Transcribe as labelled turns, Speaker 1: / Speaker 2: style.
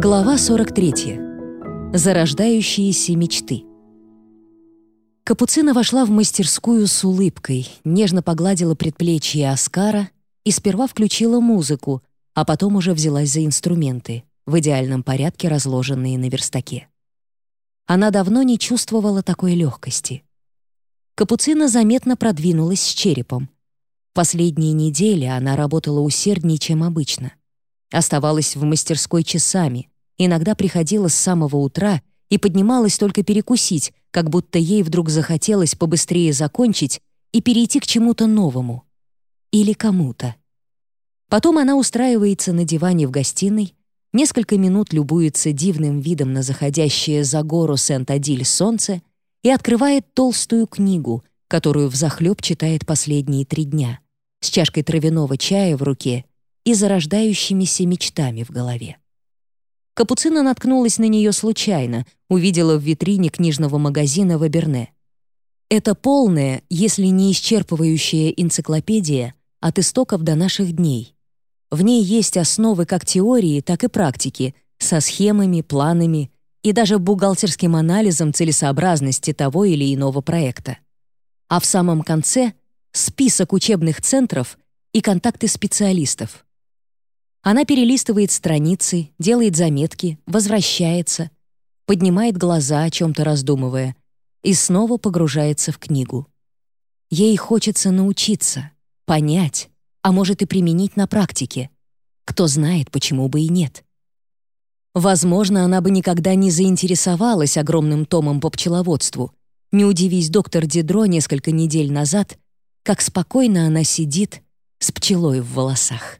Speaker 1: Глава 43. Зарождающиеся мечты. Капуцина вошла в мастерскую с улыбкой, нежно погладила предплечье Оскара и сперва включила музыку, а потом уже взялась за инструменты, в идеальном порядке разложенные на верстаке. Она давно не чувствовала такой легкости. Капуцина заметно продвинулась с черепом. Последние недели она работала усерднее, чем обычно. Оставалась в мастерской часами, иногда приходила с самого утра и поднималась только перекусить, как будто ей вдруг захотелось побыстрее закончить и перейти к чему-то новому. Или кому-то. Потом она устраивается на диване в гостиной, несколько минут любуется дивным видом на заходящее за гору Сент-Адиль солнце и открывает толстую книгу, которую взахлеб читает последние три дня, с чашкой травяного чая в руке и зарождающимися мечтами в голове. Капуцина наткнулась на нее случайно, увидела в витрине книжного магазина в Аберне. Это полная, если не исчерпывающая энциклопедия от истоков до наших дней. В ней есть основы как теории, так и практики, со схемами, планами и даже бухгалтерским анализом целесообразности того или иного проекта. А в самом конце — список учебных центров и контакты специалистов. Она перелистывает страницы, делает заметки, возвращается, поднимает глаза, о чем-то раздумывая, и снова погружается в книгу. Ей хочется научиться, понять, а может и применить на практике. Кто знает, почему бы и нет. Возможно, она бы никогда не заинтересовалась огромным томом по пчеловодству. Не удивись доктор Дидро несколько недель назад, как спокойно она сидит с пчелой в волосах.